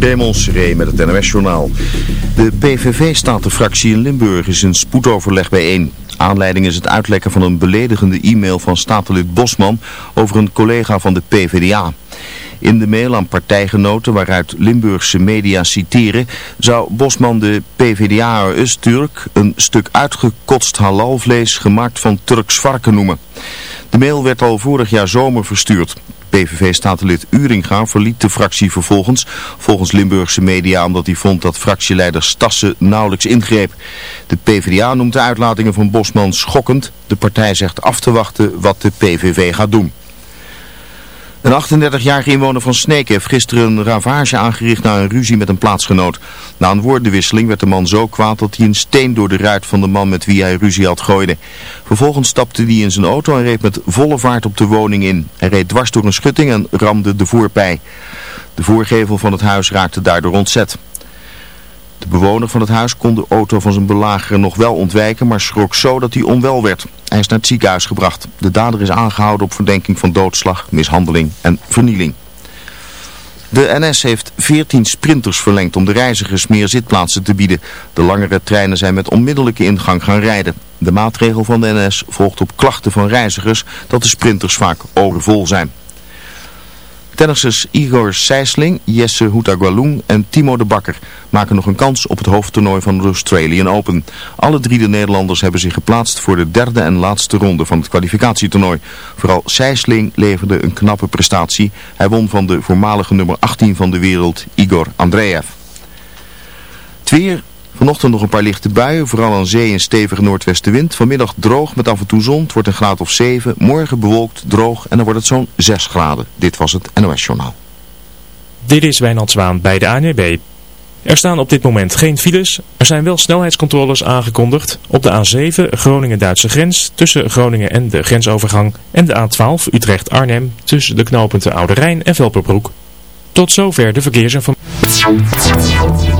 Raymond met het NOS-journaal. De PVV-statenfractie in Limburg is in spoedoverleg bijeen. Aanleiding is het uitlekken van een beledigende e-mail van statenlid Bosman over een collega van de PvdA. In de mail aan partijgenoten waaruit Limburgse media citeren, zou Bosman de PvdA Turk een stuk uitgekotst halalvlees gemaakt van Turks varken noemen. De mail werd al vorig jaar zomer verstuurd. PVV-statenlid Uringa verliet de fractie vervolgens, volgens Limburgse media, omdat hij vond dat fractieleider Stassen nauwelijks ingreep. De PvdA noemt de uitlatingen van Bosman schokkend. De partij zegt af te wachten wat de PVV gaat doen. Een 38-jarige inwoner van Sneek heeft gisteren een ravage aangericht na een ruzie met een plaatsgenoot. Na een woordenwisseling werd de man zo kwaad dat hij een steen door de ruit van de man met wie hij ruzie had gooide. Vervolgens stapte hij in zijn auto en reed met volle vaart op de woning in. Hij reed dwars door een schutting en ramde de voorpij. De voorgevel van het huis raakte daardoor ontzet. De bewoner van het huis kon de auto van zijn belager nog wel ontwijken, maar schrok zo dat hij onwel werd. Hij is naar het ziekenhuis gebracht. De dader is aangehouden op verdenking van doodslag, mishandeling en vernieling. De NS heeft 14 sprinters verlengd om de reizigers meer zitplaatsen te bieden. De langere treinen zijn met onmiddellijke ingang gaan rijden. De maatregel van de NS volgt op klachten van reizigers dat de sprinters vaak overvol zijn. Tennissers Igor Sijsling, Jesse Houtagwaloen en Timo de Bakker maken nog een kans op het hoofdtoernooi van de Australian Open. Alle drie de Nederlanders hebben zich geplaatst voor de derde en laatste ronde van het kwalificatietoernooi. Vooral Sijsling leverde een knappe prestatie. Hij won van de voormalige nummer 18 van de wereld, Igor Andreev. Twee Vanochtend nog een paar lichte buien, vooral aan zee en stevige noordwestenwind. Vanmiddag droog met af en toe zon, het wordt een graad of 7. Morgen bewolkt, droog en dan wordt het zo'n 6 graden. Dit was het NOS Journaal. Dit is Wijnand Zwaan bij de ANWB. Er staan op dit moment geen files. Er zijn wel snelheidscontroles aangekondigd op de A7 Groningen-Duitse grens tussen Groningen en de grensovergang en de A12 Utrecht-Arnhem tussen de knooppunten Oude Rijn en Velperbroek. Tot zover de verkeersinformatie.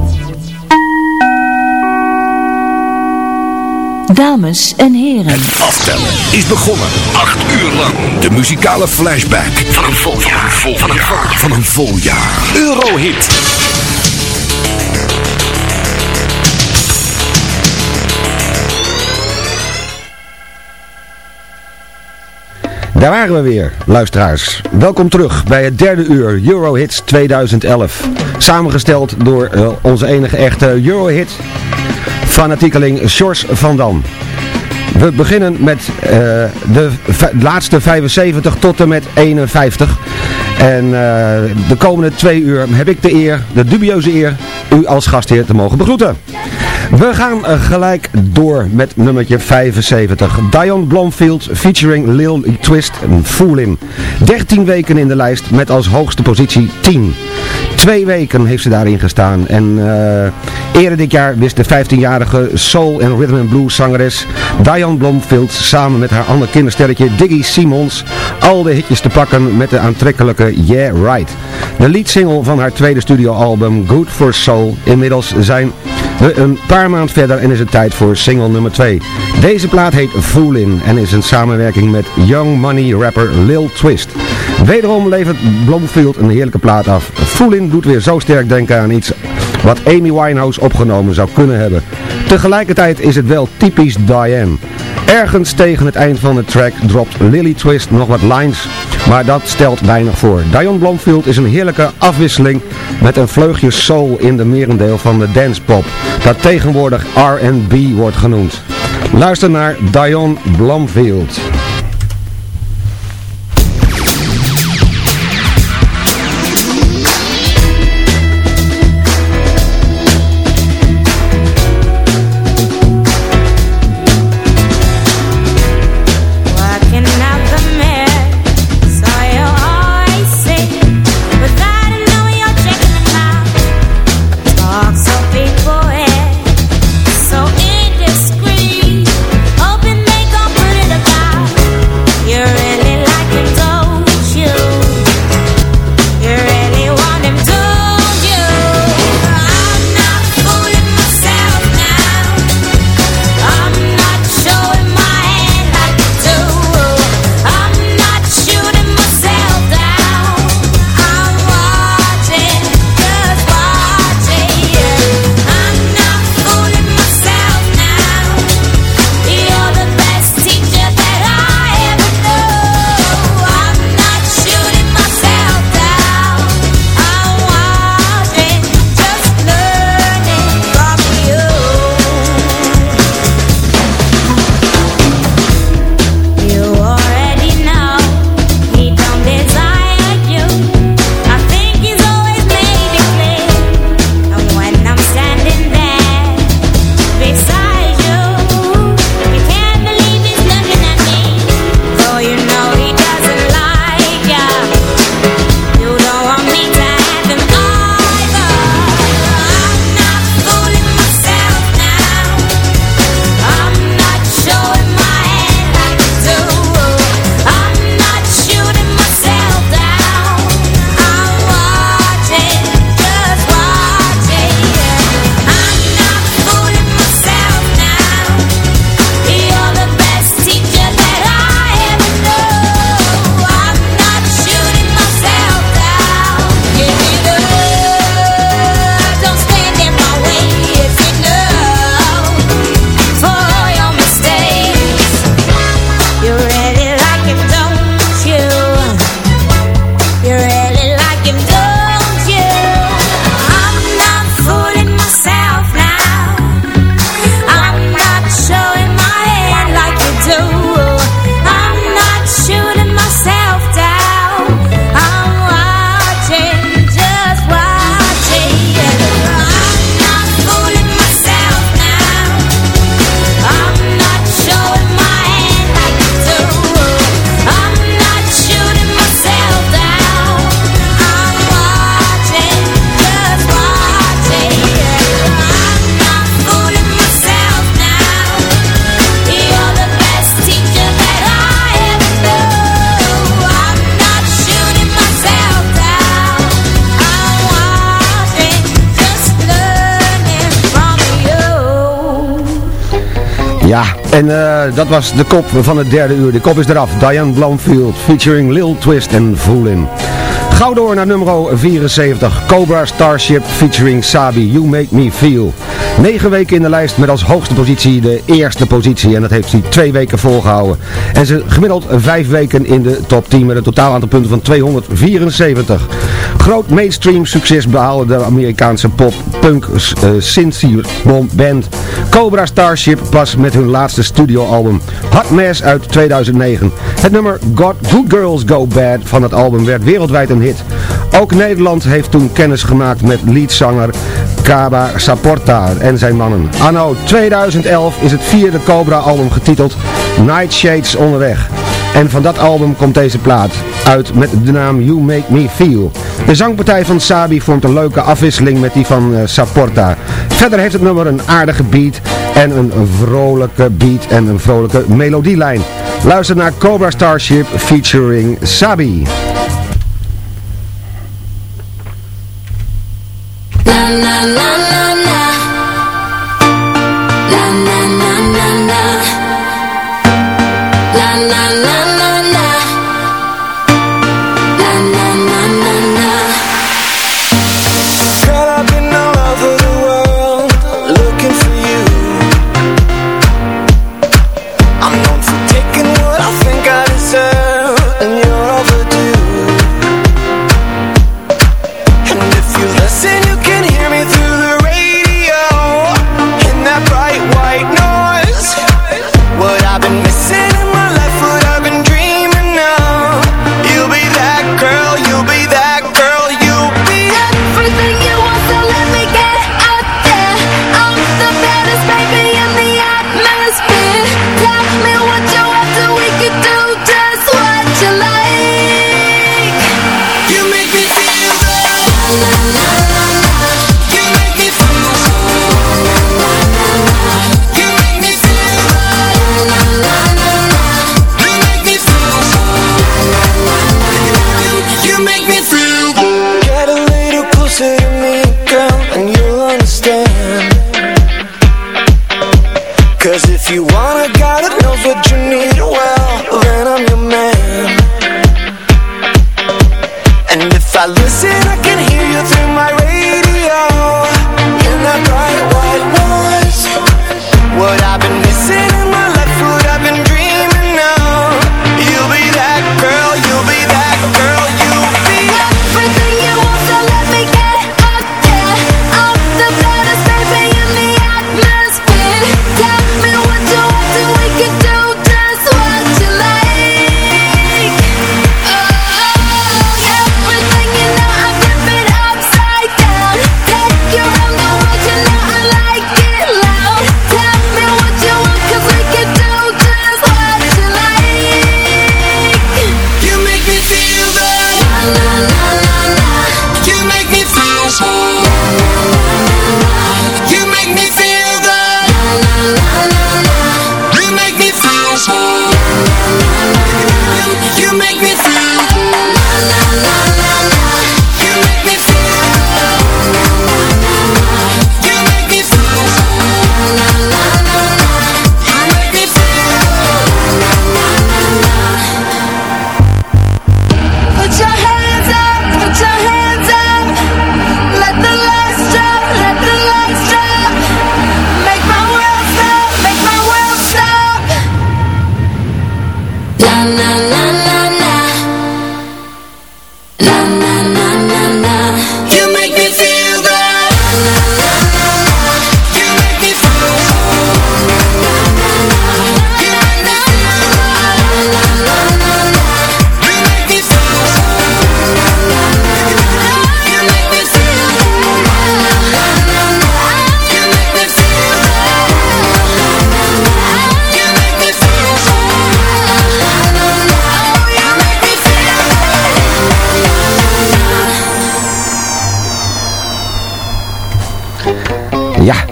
Dames en heren. Het aftellen is begonnen. Acht uur lang. De muzikale flashback van een vol jaar. Van een vol jaar. Van een vol jaar. Eurohit. Daar waren we weer, luisteraars. Welkom terug bij het derde uur Eurohits 2011. Samengesteld door uh, onze enige echte Eurohit fanatiekeling Sjors van Dam. We beginnen met uh, de laatste 75 tot en met 51. En uh, de komende twee uur heb ik de eer, de dubieuze eer, u als gastheer te mogen begroeten. We gaan uh, gelijk door met nummertje 75. Dion Blomfield featuring Lil Twist en Foolin. 13 weken in de lijst met als hoogste positie 10. Twee weken heeft ze daarin gestaan. En uh, eerder dit jaar wist de 15-jarige soul- en rhythm and blues zangeres Diane Blomfield samen met haar andere kindersterretje Diggy Simons al de hitjes te pakken met de aantrekkelijke Yeah Right. De leadsingle van haar tweede studioalbum Good for Soul. Inmiddels zijn we een paar maanden verder en is het tijd voor single nummer 2. Deze plaat heet Foolin en is een samenwerking met Young Money rapper Lil Twist. Wederom levert Blomfield een heerlijke plaat af. Foolin doet weer zo sterk denken aan iets wat Amy Winehouse opgenomen zou kunnen hebben. Tegelijkertijd is het wel typisch Diane. Ergens tegen het eind van de track dropt Lily Twist nog wat lines, maar dat stelt weinig voor. Dion Blomfield is een heerlijke afwisseling met een vleugje soul in de merendeel van de dancepop, dat tegenwoordig R&B wordt genoemd. Luister naar Dion Blomfield. Ja, en uh, dat was de kop van het derde uur. De kop is eraf. Diane Blomfield featuring Lil Twist en Foolin. Gauw door naar nummer 74. Cobra Starship featuring Sabi. You Make Me Feel. Negen weken in de lijst met als hoogste positie de eerste positie. En dat heeft hij twee weken volgehouden. En ze gemiddeld vijf weken in de top 10 met een totaal aantal punten van 274. Groot mainstream succes behaalde de Amerikaanse pop-punk uh, Cincy band Cobra Starship pas met hun laatste studioalbum Hot Mess uit 2009. Het nummer God, Good Girls Go Bad van het album werd wereldwijd een hit. Ook Nederland heeft toen kennis gemaakt met leadzanger Kaba Saporta en zijn mannen. Anno 2011 is het vierde Cobra-album getiteld Nightshades onderweg. En van dat album komt deze plaat uit met de naam You Make Me Feel. De zangpartij van Sabi vormt een leuke afwisseling met die van uh, Saporta. Verder heeft het nummer een aardige beat en een vrolijke beat en een vrolijke melodielijn. Luister naar Cobra Starship featuring Sabi.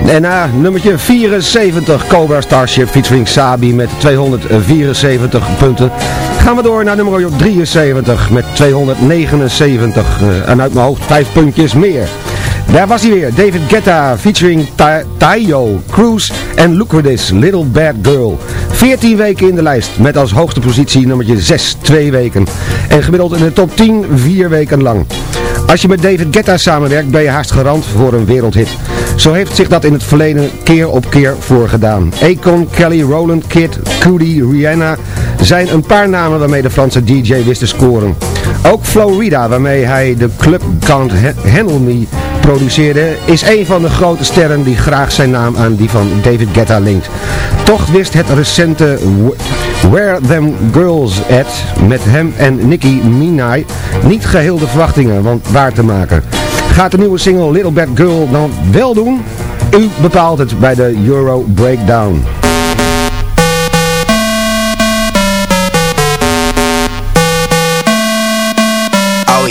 En na nummertje 74, Cobra Starship featuring Sabi met 274 punten. Gaan we door naar nummer 73 met 279. Uh, en uit mijn hoofd 5 puntjes meer. Daar was hij weer, David Guetta featuring Tayo, Cruz en This, Little Bad Girl. 14 weken in de lijst, met als hoogste positie nummertje 6, 2 weken. En gemiddeld in de top 10, 4 weken lang. Als je met David Guetta samenwerkt, ben je haast garant voor een wereldhit. Zo heeft zich dat in het verleden keer op keer voorgedaan. Akon, Kelly, Roland, Kid, Cudi, Rihanna zijn een paar namen waarmee de Franse DJ wist te scoren. Ook Florida, waarmee hij de Club Can't Handle Me produceerde, is een van de grote sterren die graag zijn naam aan die van David Guetta linkt. Toch wist het recente Where Them Girls At met hem en Nicki Minaj niet geheel de verwachtingen want waar te maken. Gaat de nieuwe single Little Bad Girl dan wel doen? U bepaalt het bij de Euro Breakdown. Oh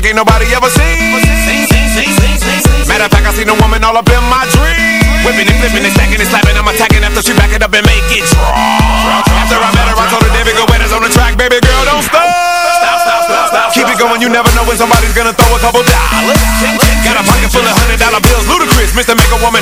like ain't nobody ever seen. Matter of fact, I seen a woman all up in my dream. Whipping and flipping and stacking and slapping, I'm attacking after she back it up and make it drop. After I met her, I told her, David, go wet on the track, baby girl, don't stop. Keep it going, you never know when somebody's gonna throw a couple dollars. Got a pocket full of hundred dollar bills, ludicrous, Mr. Make a Woman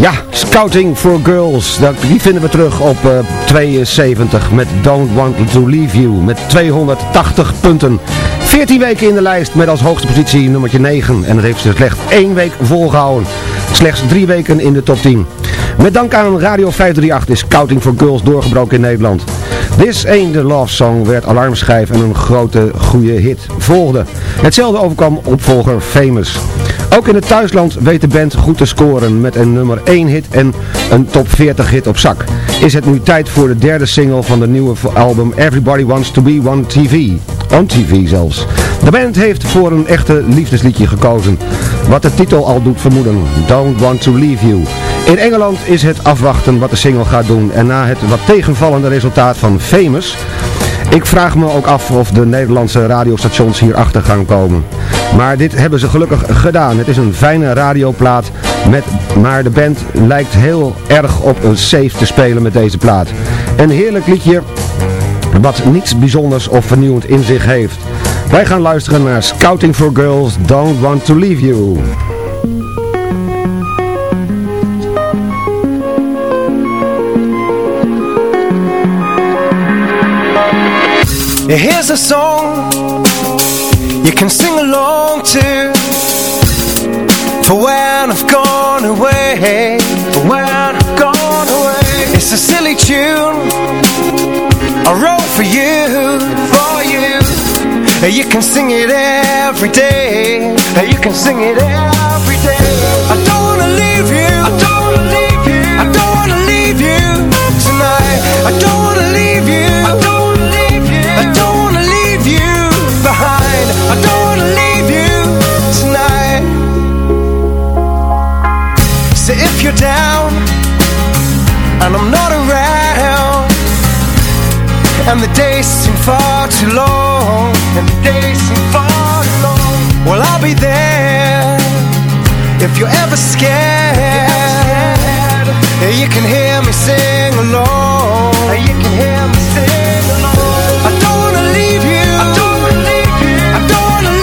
Ja, Scouting for Girls. Die vinden we terug op eh, 72 met Don't Want to Leave You. Met 280 punten. 14 weken in de lijst met als hoogste positie nummertje 9. En dat heeft ze slechts één week volgehouden. Slechts drie weken in de top 10. Met dank aan Radio 538 is Scouting for Girls doorgebroken in Nederland. This Ain't the Love Song werd alarmschijf en een grote goede hit volgde. Hetzelfde overkwam opvolger Famous. Ook in het thuisland weet de band goed te scoren met een nummer 1 hit en een top 40 hit op zak. Is het nu tijd voor de derde single van de nieuwe album Everybody Wants to Be On TV. On TV zelfs. De band heeft voor een echte liefdesliedje gekozen. Wat de titel al doet vermoeden. Don't Want to Leave You. In Engeland is het afwachten wat de single gaat doen. En na het wat tegenvallende resultaat van Famous... Ik vraag me ook af of de Nederlandse radiostations hierachter gaan komen. Maar dit hebben ze gelukkig gedaan. Het is een fijne radioplaat, met, maar de band lijkt heel erg op een safe te spelen met deze plaat. Een heerlijk liedje wat niets bijzonders of vernieuwend in zich heeft. Wij gaan luisteren naar Scouting for Girls, Don't Want to Leave You. Here's a song you can sing along to. For when I've gone away For when I've gone away. It's a silly tune. I wrote for you For you. You can sing it every day. You can sing it every day. I don't wanna leave you. I don't wanna leave you. I don't wanna leave you tonight. I don't I don't wanna leave you Don't wanna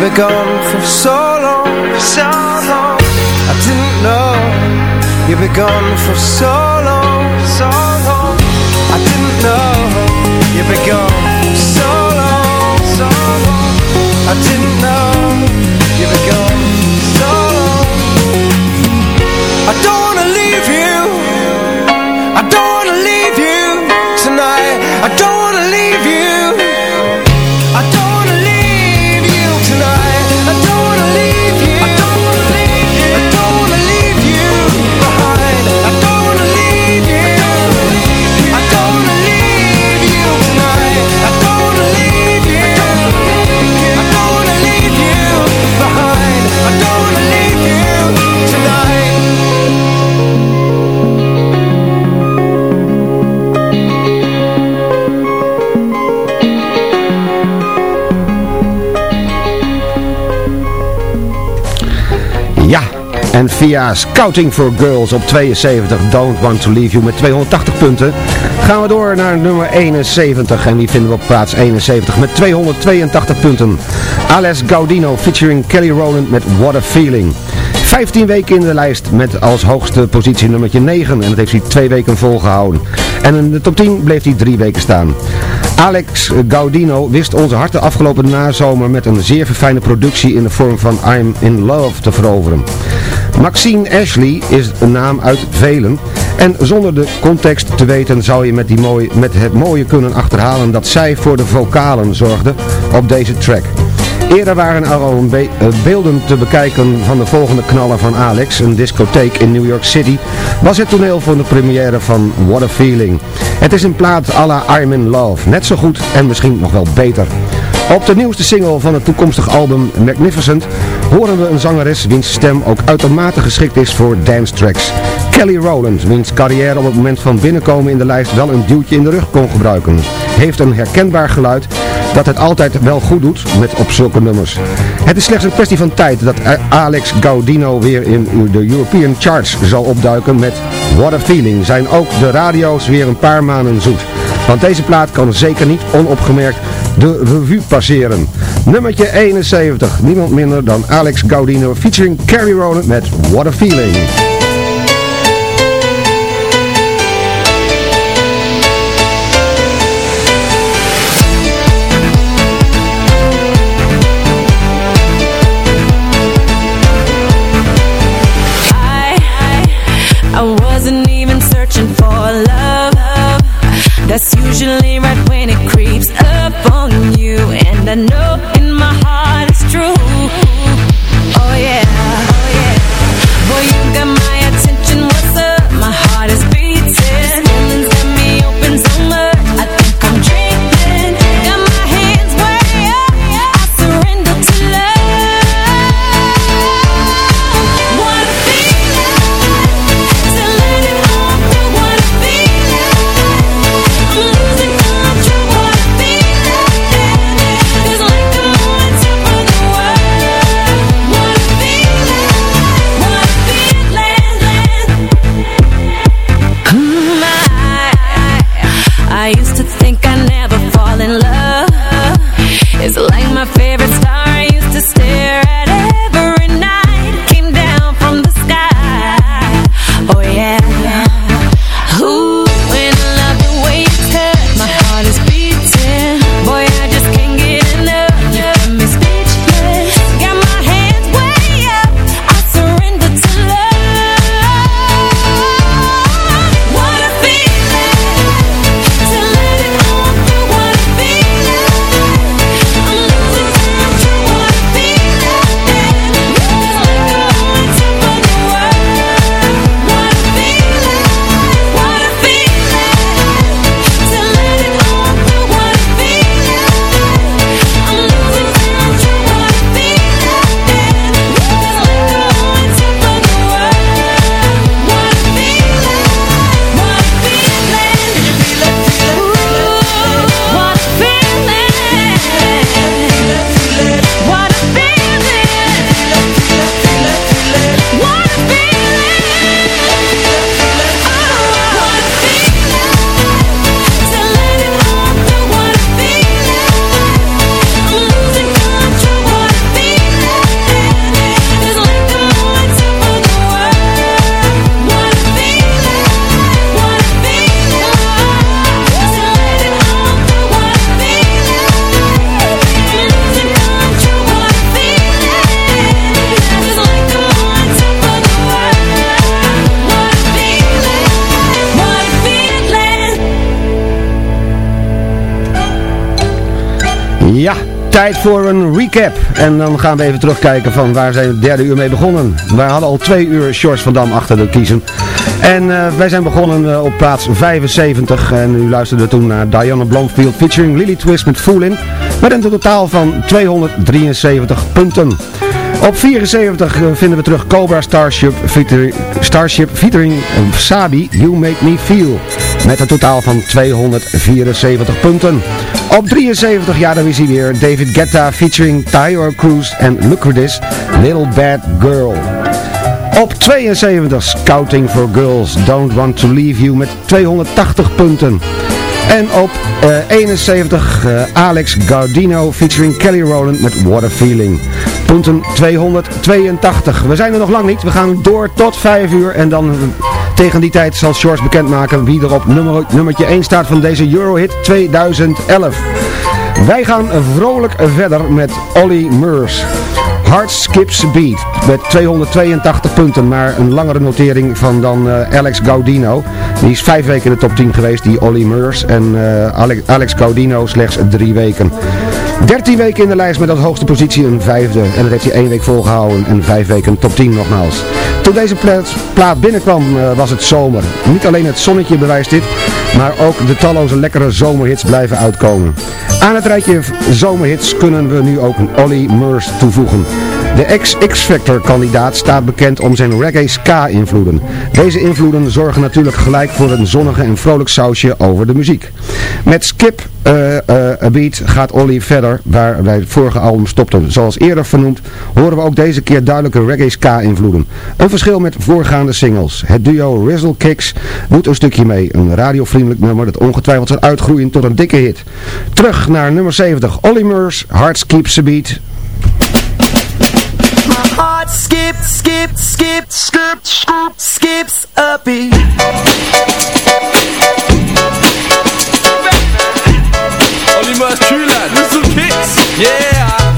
Were gone for so long so long. I didn't know You were gone for so long So long. I didn't know You were gone so long So long. I didn't know You were gone via Scouting for Girls op 72, Don't Want To Leave You met 280 punten, gaan we door naar nummer 71. En die vinden we op plaats 71 met 282 punten. Alex Gaudino featuring Kelly Rowland met What A Feeling. 15 weken in de lijst met als hoogste positie nummertje 9 en dat heeft hij twee weken volgehouden. En in de top 10 bleef hij drie weken staan. Alex Gaudino wist onze harten afgelopen nazomer met een zeer verfijnde productie in de vorm van I'm in Love te veroveren. Maxine Ashley is een naam uit velen en zonder de context te weten zou je met, die mooie, met het mooie kunnen achterhalen dat zij voor de vocalen zorgde op deze track. Eerder waren er al eh, beelden te bekijken van de volgende knaller van Alex, een discotheek in New York City, was het toneel van de première van What a Feeling. Het is een plaat à la I'm in Love, net zo goed en misschien nog wel beter. Op de nieuwste single van het toekomstig album Magnificent horen we een zangeres wiens stem ook uitermate geschikt is voor dance tracks. Kelly Rowland, wiens carrière op het moment van binnenkomen in de lijst wel een duwtje in de rug kon gebruiken, heeft een herkenbaar geluid dat het altijd wel goed doet met op zulke nummers. Het is slechts een kwestie van tijd dat Alex Gaudino weer in de European Charts zal opduiken met What a Feeling. Zijn ook de radio's weer een paar maanden zoet. Want deze plaat kan zeker niet onopgemerkt de revue passeren. Nummertje 71, niemand minder dan Alex Gaudino featuring Carrie Rowland met What a Feeling. Ja, tijd voor een recap. En dan gaan we even terugkijken van waar zijn we het derde uur mee begonnen. Wij hadden al twee uur Shorts van Dam achter de kiezen. En eh, wij zijn begonnen eh, op plaats 75. En u luisterde toen naar Diana Blomfield featuring Lily Twist met Foolin. Met een totaal van 273 punten. Op 74 eh, vinden we terug Cobra Starship featuring, Starship featuring Sabi, You Make Me Feel. Met een totaal van 274 punten. Op 73, ja daar is hij weer, David Guetta featuring Tyler Cruz en Lucredis, Little Bad Girl. Op 72 Scouting for Girls Don't Want to Leave You met 280 punten. En op eh, 71 eh, Alex Gaudino featuring Kelly Rowland met What a Feeling. Punten 282. We zijn er nog lang niet. We gaan door tot 5 uur en dan... Tegen die tijd zal Shores bekendmaken wie er op nummer, nummertje 1 staat van deze Eurohit 2011. Wij gaan vrolijk verder met Ollie Murs. Heart Skips Beat met 282 punten, maar een langere notering van dan eh, Alex Gaudino. Die is vijf weken in de top 10 geweest, die Ollie Murs. En eh, Alex, Alex Gaudino slechts drie weken. 13 weken in de lijst met als hoogste positie een vijfde. En dat heeft hij één week volgehouden en vijf weken top 10 nogmaals. Toen deze plaat, binnenkwam eh, was het zomer. Niet alleen het zonnetje bewijst dit, maar ook de talloze lekkere zomerhits blijven uitkomen. Aan het rijtje zomerhits kunnen we nu ook een Ollie Murs toevoegen. De ex-X-Factor kandidaat staat bekend om zijn reggae ska invloeden. Deze invloeden zorgen natuurlijk gelijk voor een zonnige en vrolijk sausje over de muziek. Met Skip eh, eh, A Beat gaat Ollie verder waar wij het vorige album stopten. Zoals eerder vernoemd horen we ook deze keer duidelijke reggae ska invloeden. Een verschil met voorgaande singles. Het duo Rizzle Kicks doet een stukje mee. Een radiovriendelijk nummer dat ongetwijfeld zal uitgroeien tot een dikke hit. Terug naar nummer 70. Ollie Murs, Hearts Keeps a Beat. My heart skip, skip, skip, skip, skip, skips a beat. Ollie Murs, True Lad, Whistle Kicks, yeah.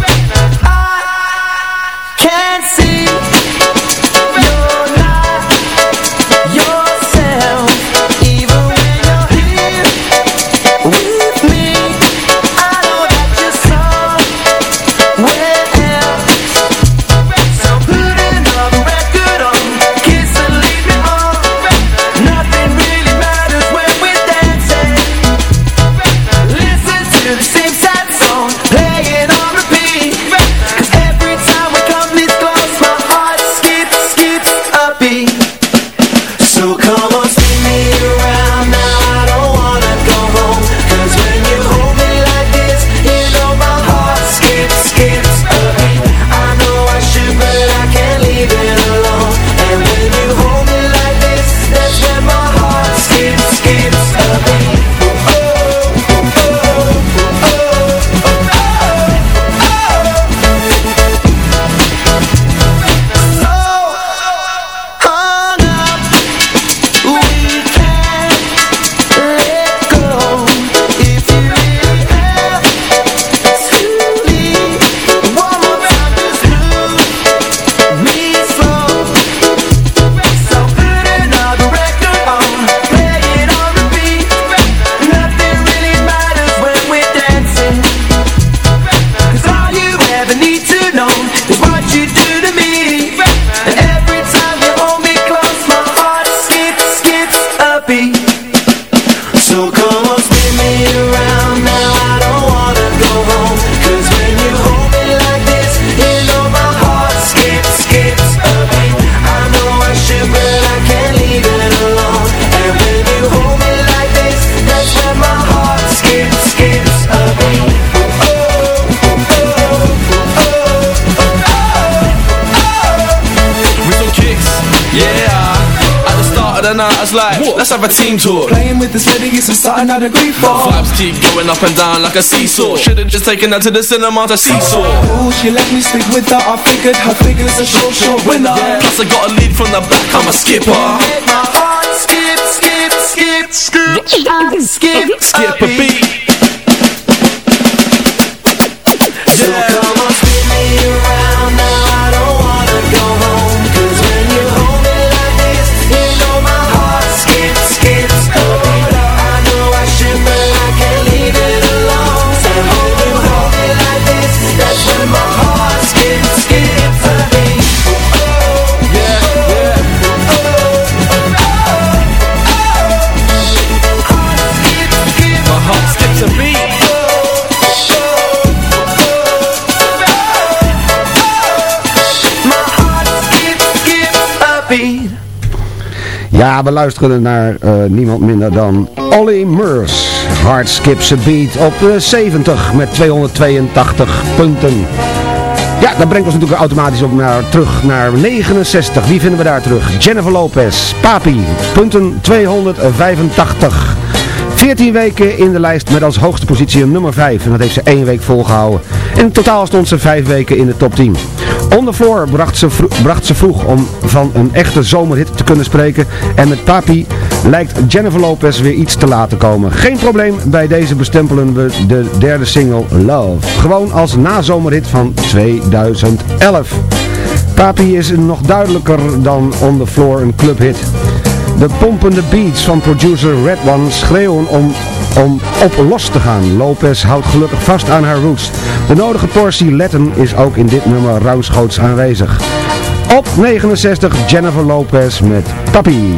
The start of night, I was like, let's have a team talk. Playing with this lady is starting out a grief The vibes keep going up and down like a seesaw. Should've just taken her to the cinema to seesaw. Ooh, she let me speak with her. I figured her figure's a sure, sure winner. Plus I got a lead from the back, I'm a skipper. Make my heart skip, skip, skip, skip, skip, Skip a beat. Ja, we luisteren naar eh, niemand minder dan Ollie Murs. Hard Skips Beat op de 70 met 282 punten. Ja, dat brengt ons natuurlijk automatisch op naar, terug naar 69. Wie vinden we daar terug? Jennifer Lopez, Papi, punten 285. 14 weken in de lijst met als hoogste positie een nummer 5. En dat heeft ze één week volgehouden. In totaal stond ze 5 weken in de top 10. On the Floor bracht ze, bracht ze vroeg om van een echte zomerhit te kunnen spreken. En met Papi lijkt Jennifer Lopez weer iets te laten komen. Geen probleem, bij deze bestempelen we de derde single Love. Gewoon als nazomerhit van 2011. Papi is nog duidelijker dan On the Floor een clubhit. De pompende beats van producer Red One schreeuwen om, om op los te gaan. Lopez houdt gelukkig vast aan haar roots. De nodige portie letten is ook in dit nummer ruimschoots aanwezig. Op 69 Jennifer Lopez met Papi.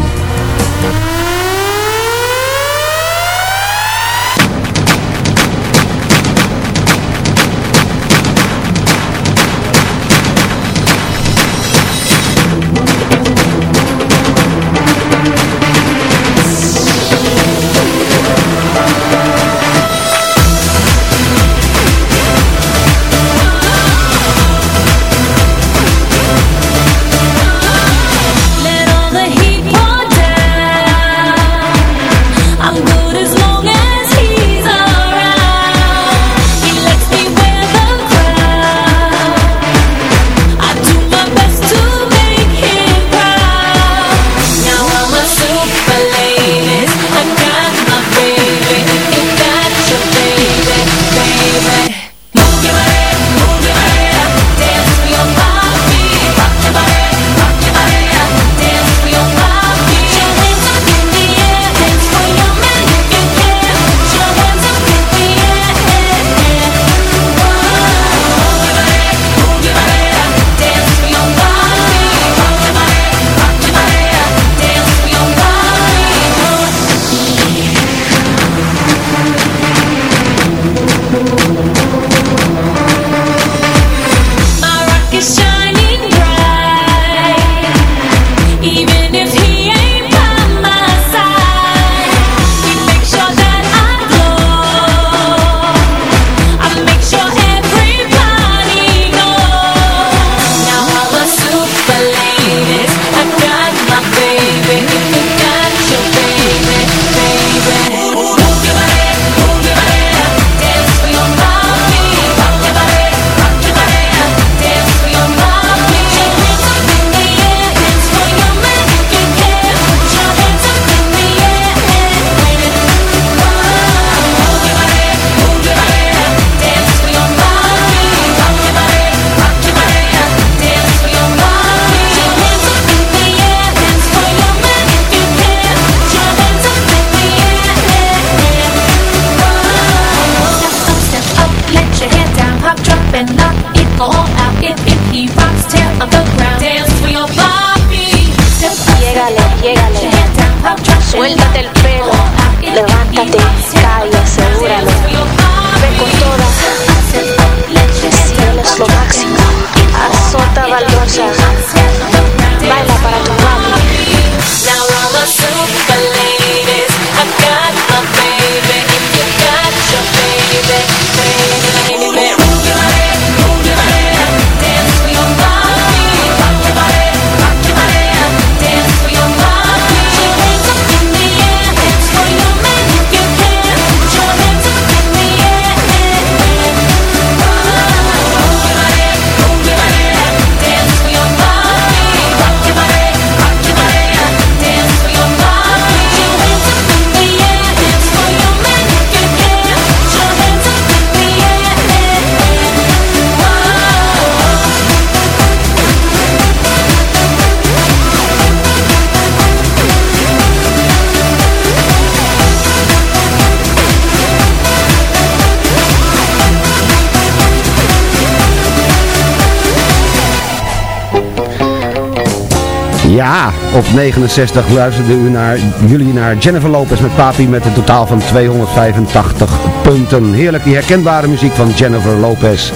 Ja, op 69 luisterden u naar, jullie naar Jennifer Lopez met Papi met een totaal van 285 punten. Heerlijk, die herkenbare muziek van Jennifer Lopez.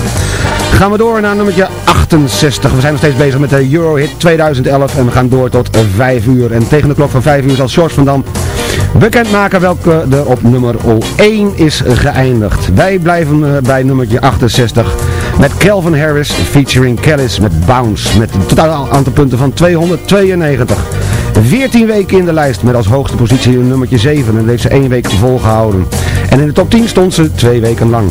Gaan we door naar nummertje 68. We zijn nog steeds bezig met de Eurohit 2011 en we gaan door tot 5 uur. En tegen de klok van 5 uur zal George van Dam bekendmaken welke er op nummer 1 is geëindigd. Wij blijven eh, bij nummertje 68 Met Calvin Harris featuring Kellis met Bounce. Met een totaal aantal punten van 292. 14 weken in de lijst met als hoogste positie nummertje 7 en heeft ze één week volgehouden. En in de top 10 stond ze twee weken lang.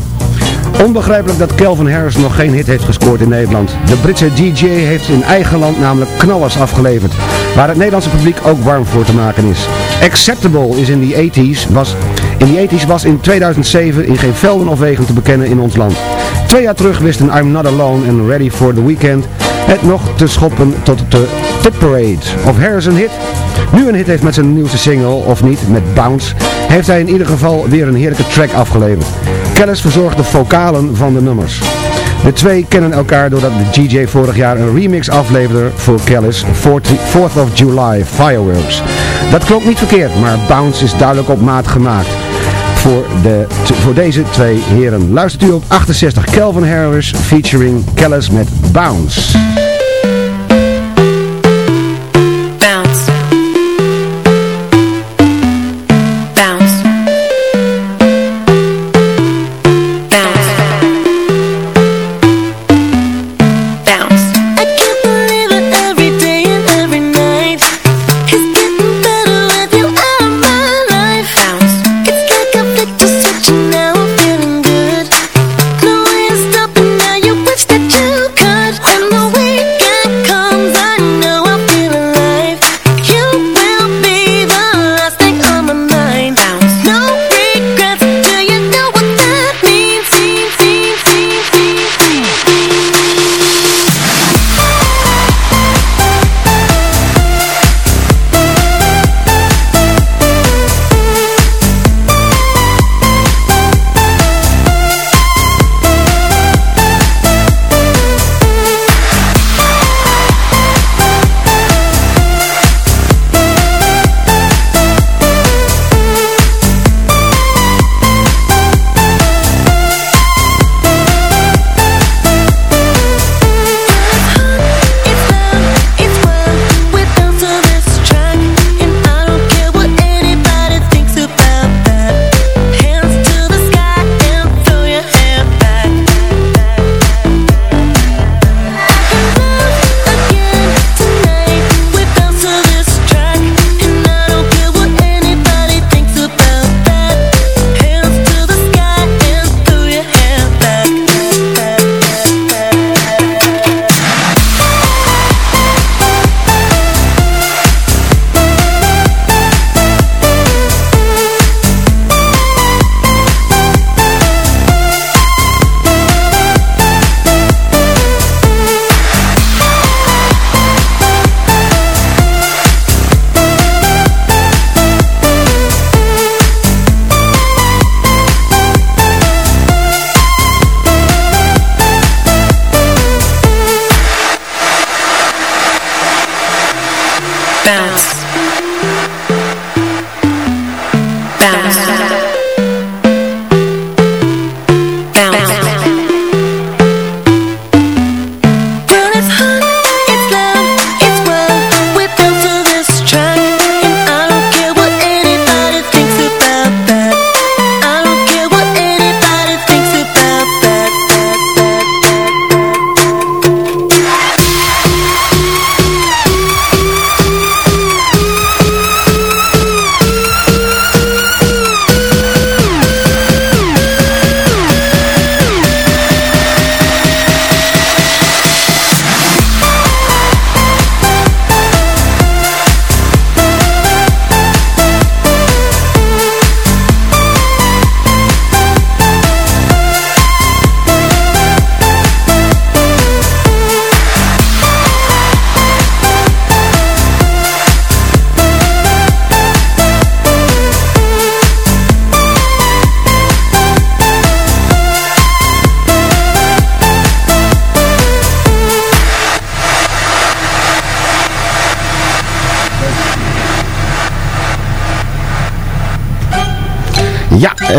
Onbegrijpelijk dat Calvin Harris nog geen hit heeft gescoord in Nederland. De Britse DJ heeft in eigen land namelijk knallers afgeleverd, waar het Nederlandse publiek ook warm voor te maken is. Acceptable is in die 80s was, in die 80s was in 2007 in geen velden of wegen te bekennen in ons land. Twee jaar terug wisten I'm Not Alone en Ready for the Weekend het nog te schoppen tot de Tip Parade. Of Harris een hit? Nu een hit heeft met zijn nieuwste single, of niet, met Bounce, heeft hij in ieder geval weer een heerlijke track afgeleverd. Kellis verzorgt de vocalen van de nummers. De twee kennen elkaar doordat de DJ vorig jaar een remix afleverde voor Kellis 4th of July Fireworks. Dat klopt niet verkeerd, maar Bounce is duidelijk op maat gemaakt voor, de, voor deze twee heren. Luistert u op 68 Calvin Harris featuring Kellis met. Bounce.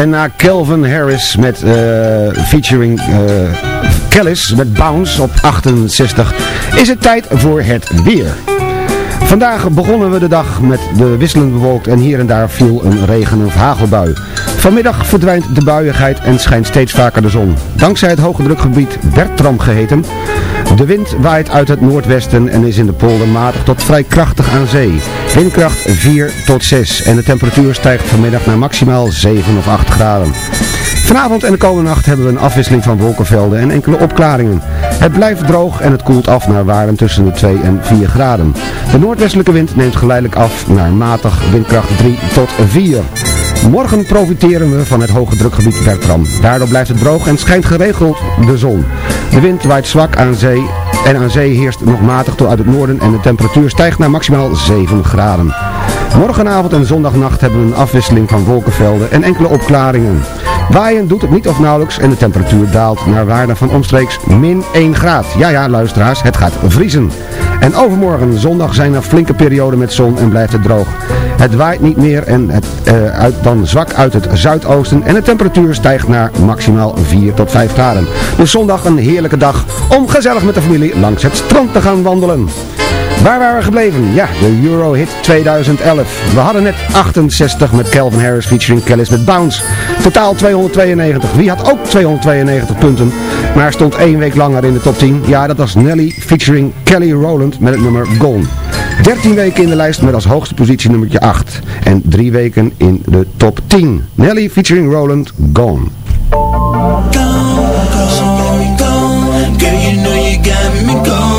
Na Calvin Harris met eh, featuring eh Kellis met Bounce op 68 is het tijd voor het weer. Vandaag begonnen we de dag met de wisselend bewolkt en hier en daar viel een regen- of hagelbui. Vanmiddag verdwijnt de buiigheid en schijnt steeds vaker de zon. Dankzij het hoge drukgebied Bertram geheten. De wind waait uit het noordwesten en is in de polder matig tot vrij krachtig aan zee. Windkracht 4 tot 6 en de temperatuur stijgt vanmiddag naar maximaal 7 of 8 graden. Vanavond en de komende nacht hebben we een afwisseling van wolkenvelden en enkele opklaringen. Het blijft droog en het koelt af naar waarden tussen de 2 en 4 graden. De noordwestelijke wind neemt geleidelijk af naar matig windkracht 3 tot 4. Morgen profiteren we van het hoge drukgebied Bertram. Daardoor blijft het droog en schijnt geregeld de zon. De wind waait zwak aan zee en aan zee heerst nog matig tot uit het noorden en de temperatuur stijgt naar maximaal 7 graden. Morgenavond en zondagnacht hebben we een afwisseling van wolkenvelden en enkele opklaringen. Waaien doet het niet of nauwelijks en de temperatuur daalt naar waarde van omstreeks min 1 graad. Ja ja luisteraars, het gaat vriezen. En overmorgen zondag zijn er flinke perioden met zon en blijft het droog. Het waait niet meer en het, eh, uit, dan zwak uit het zuidoosten en de temperatuur stijgt naar maximaal 4 tot 5 graden. Dus zondag een heerlijke dag om gezellig met de familie langs het strand te gaan wandelen. Waar waren we gebleven? Ja, de Eurohit 2011. We hadden net 68 met Calvin Harris featuring Kellis met Bounce. Totaal 292. Wie had ook 292 punten, maar stond één week langer in de top 10? Ja, dat was Nelly featuring Kelly Rowland met het nummer Gone. 13 weken in de lijst met als hoogste positie nummertje 8. En 3 weken in de top 10. Nelly featuring Rowland Gone. Girl, you know you got me gone.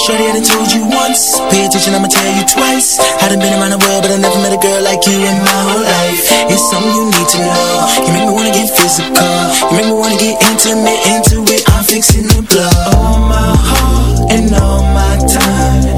Shorty, I done told you once. Pay attention, I'ma tell you twice. I done been around the world, but I never met a girl like you in my whole life. It's something you need to know. You make me wanna get physical. You make me wanna get intimate, into it. I'm fixing to blow all my heart and all my time.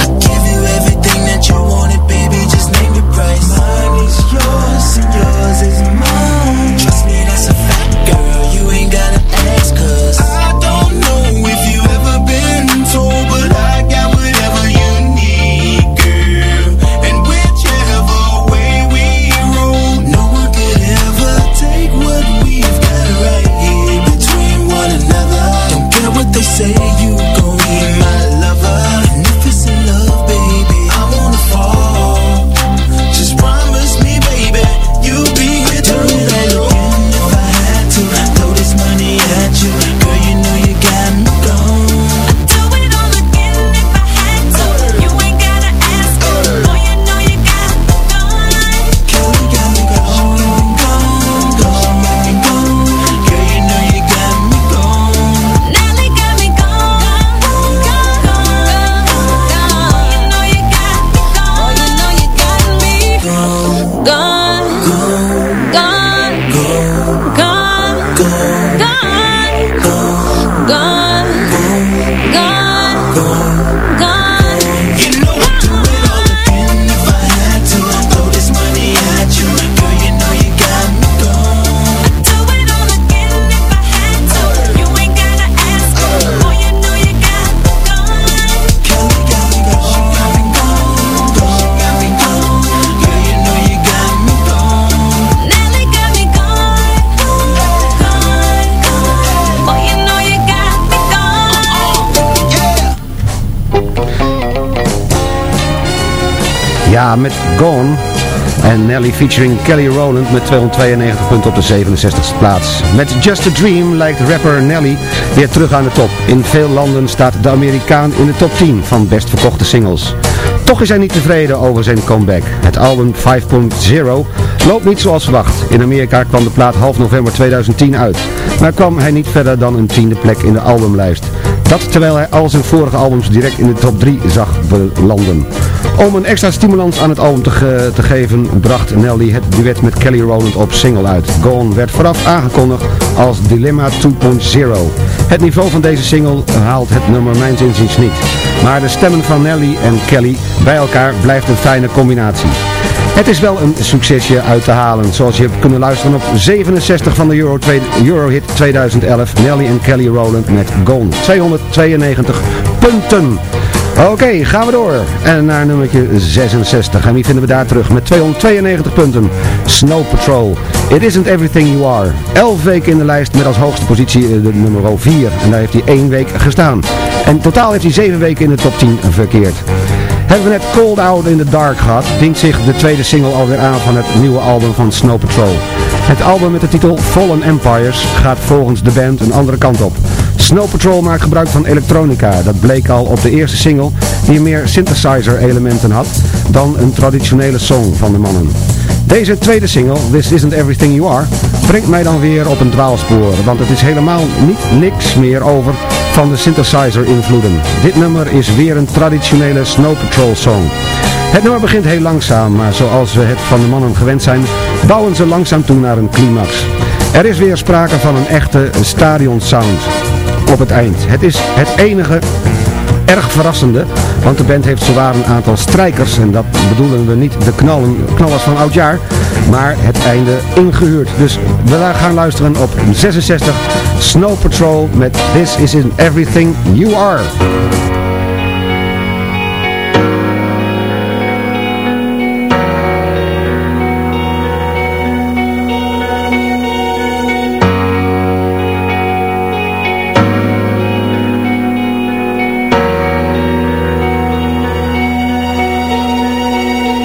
Met Gone. En Nelly featuring Kelly Rowland met 292 punten op de 67e plaats. Met Just a Dream lijkt rapper Nelly weer terug aan de top. In veel landen staat de Amerikaan in de top 10 van best verkochte singles. Toch is hij niet tevreden over zijn comeback. Het album 5.0 loopt niet zoals verwacht. In Amerika kwam de plaat half november 2010 uit. Maar kwam hij niet verder dan een tiende plek in de albumlijst. Dat terwijl hij al zijn vorige albums direct in de top 3 zag belanden. Om een extra stimulans aan het album te, ge te geven, bracht Nelly het duet met Kelly Rowland op single uit. Gone werd vooraf aangekondigd als Dilemma 2.0. Het niveau van deze single haalt het nummer mijns inziens niet. Maar de stemmen van Nelly en Kelly bij elkaar blijft een fijne combinatie. Het is wel een succesje uit te halen, zoals je hebt kunnen luisteren op 67 van de Euro, 2, Eurohit 2011, Nelly en Kelly Rowland met Gone. 292 punten. Oké, gaan we door. En naar nummertje 66. En wie vinden we daar terug? Met 292 punten. Snow Patrol. It Isn't Everything You Are. 11 weken in de lijst met als hoogste positie eh, de nummer 4. En daar heeft hij 1 week gestaan. En totaal heeft hij 7 weken in de top 10 verkeerd. Hebben we net Cold Out in the Dark gehad, dient zich de tweede single alweer aan van het nieuwe album van Snow Patrol. Het album met de titel Fallen Empires gaat volgens de band een andere kant op. Snow Patrol maakt gebruik van elektronica. Dat bleek al op de eerste single die meer synthesizer elementen had dan een traditionele song van de mannen. Deze tweede single, This Isn't Everything You Are, brengt mij dan weer op een dwaalspoor, want het is helemaal niet niks meer over van de synthesizer invloeden. Dit nummer is weer een traditionele Snow Patrol song. Het nummer begint heel langzaam, maar zoals we het van de mannen gewend zijn, bouwen ze langzaam toe naar een climax. Er is weer sprake van een echte stadion sound op het eind. Het is het enige erg verrassende, want de band heeft zowaar een aantal strijkers en dat bedoelen we niet de knallen, knallers van oudjaar, maar het einde ingehuurd. Dus we gaan luisteren op 66 Snow Patrol met This Is In Everything You Are.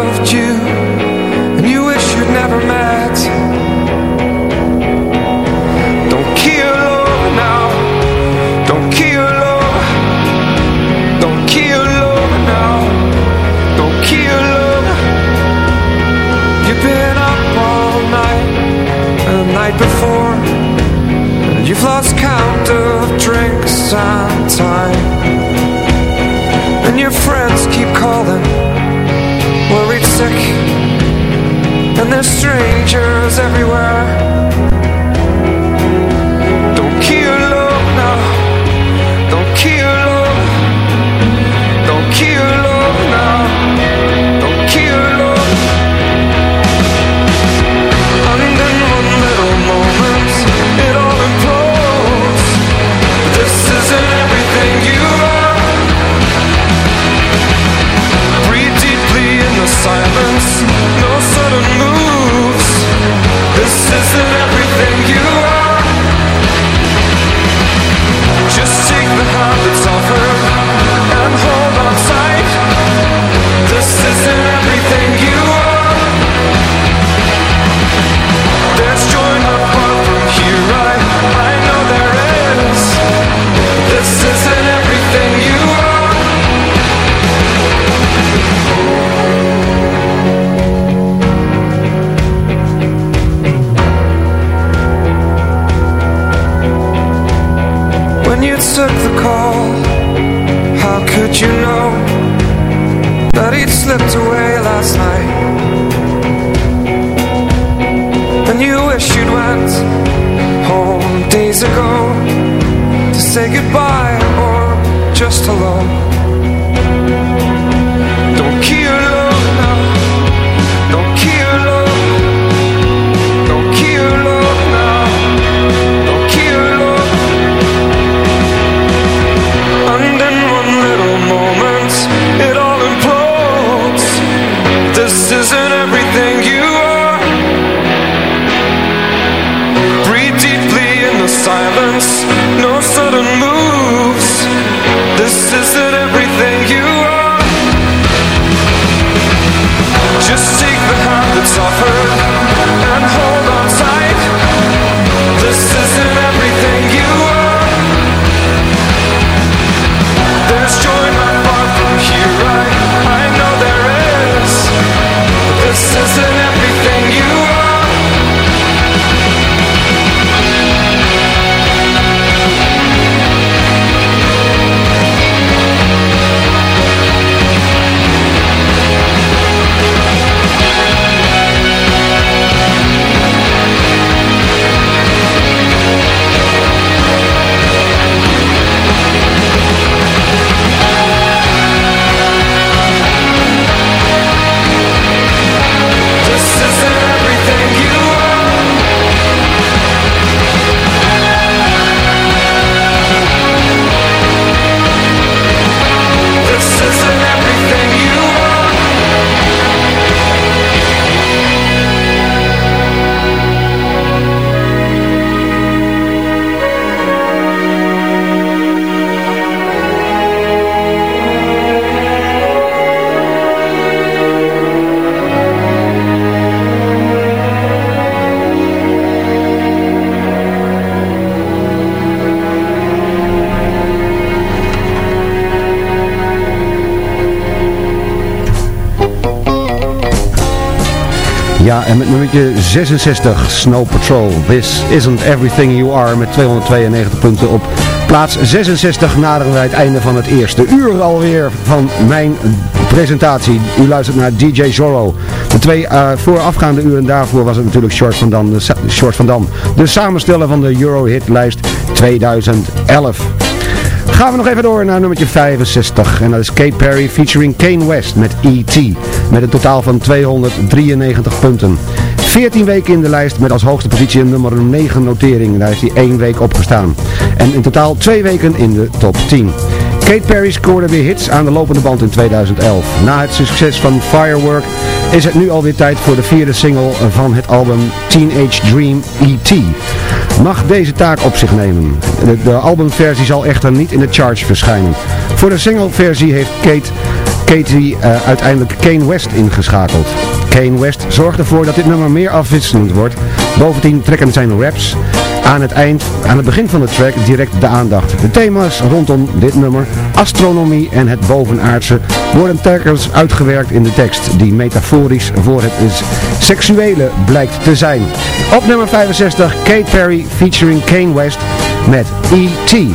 loved you And you wish you'd never met. Don't kill love now. Don't kill love Don't kill love now. Don't kill love You've been up all night And the night before. And you've lost count of drinks and time 66, Snow Patrol. This isn't everything you are met 292 punten op plaats 66 naderen wij het einde van het eerste uur alweer van mijn presentatie. U luistert naar DJ Zorro. De twee eh, voorafgaande uren daarvoor was het natuurlijk Short van Dam, de, Short van Dam, de samensteller van de Eurohitlijst 2011. Gaan we nog even door naar nummertje 65. En dat is Kate Perry featuring Kane West met E.T. Met een totaal van 293 punten. 14 weken in de lijst met als hoogste positie nummer 9 notering. Daar is hij één week opgestaan. En in totaal twee weken in de top 10. Kate Perry scoorde weer hits aan de lopende band in 2011. Na het succes van Firework is het nu alweer tijd voor de vierde single van het album Teenage Dream E.T. Mag deze taak op zich nemen. De, de albumversie zal echter niet in de charts verschijnen. Voor de singleversie heeft Kate Katie eh, uiteindelijk Kane West ingeschakeld. Kane West zorgt ervoor dat dit nummer meer afwisselend wordt. Bovendien trekken zijn raps aan het eind, aan het begin van de track direct de aandacht. De thema's rondom dit nummer, astronomie en het bovenaardse, worden telkens uitgewerkt in de tekst, die metaforisch voor het seksuele blijkt te zijn. Op nummer 65, Kate Perry featuring Kane West met E.T. Dirty.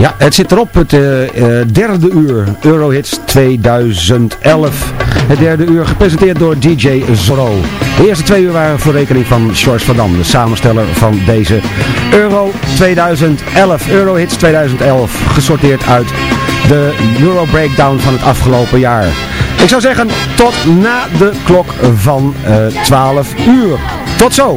Ja, het zit erop, het eh, eh, derde uur Eurohits 2011. Het derde uur gepresenteerd door DJ Zorro. De eerste twee uur waren voor rekening van George van Dam, de samensteller van deze Euro 2011. Eurohits 2011, gesorteerd uit de Euro Breakdown van het afgelopen jaar. Ik zou zeggen, tot na de klok van eh 12 uur. Tot zo!